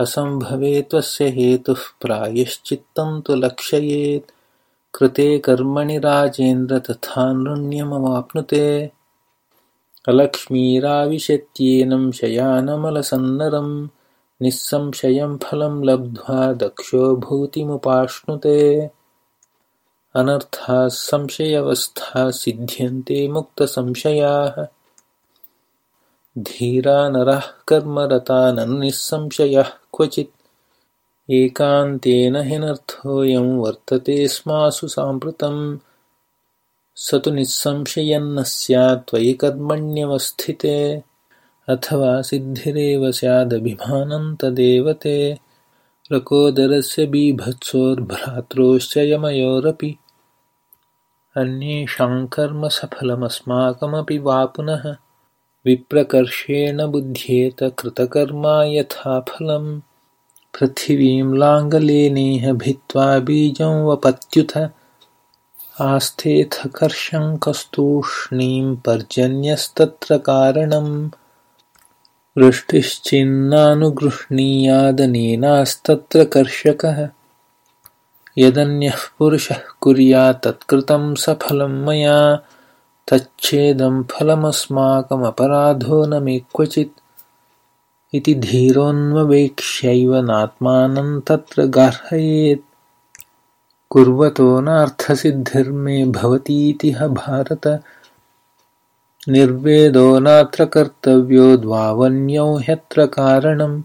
असम्भवे त्वस्य हेतुः प्रायश्चित्तं तु लक्षयेत्। कृते कर्मणि राजेन्द्र तथा नृण्यमवाप्नुते। अलक्ष्मीराविशत्येनं शयानमलसन्नरं निःसंशयं फलं लब्ध्वा दक्षो भूतिमुपाश्नुते। अनर्थाः संशयवस्थाः सिद्ध्यन्ते मुक्तसंशयाः। धीरा नरः कर्मरता नन्निःसंशयः क्वचित्। एकान्तेन ह्यनर्थोऽयं वर्तते स्मासु साम्प्रतं। स तु निःसंशयन्न स्यात् त्वयि कर्मण्यवस्थिते। अथवा सिद्धिरेव स्यादभिमानं तदेव ते रकोदरस्य बीभत्सोर्भ्रात्रोश्च यमयोरपि अन्येषां कर्मसफलमस्माकमपि वा पुनः। विप्रकर्षेण बुध्येत कृतकर्मा यथा फलम् पृथिवीं लाङ्गलेनेह भित्त्वा बीजं वपत्युथ। आस्थेऽथ कर्षङ्कस्तूष्णीं पर्जन्यस्तत्र कारणम् वृष्टिश्चिन्नानुगृह्णीयादनेनास्तत्र कर्षकः। यदन्यः पुरुषः कुर्यात्तत्कृतं सफलं मया। तच्छेदं फलमस्माकमपराधो न मे क्वचित् इति धीरोऽन्ववेक्ष्यैव नात्मानं तत्र गार्हयेत्। कुर्वतो नार्थसिद्धिर्मे भवतीति ह भारत। निर्वेदो नात्र कर्तव्यो द्वावन्यौ ह्यत्र कारणम्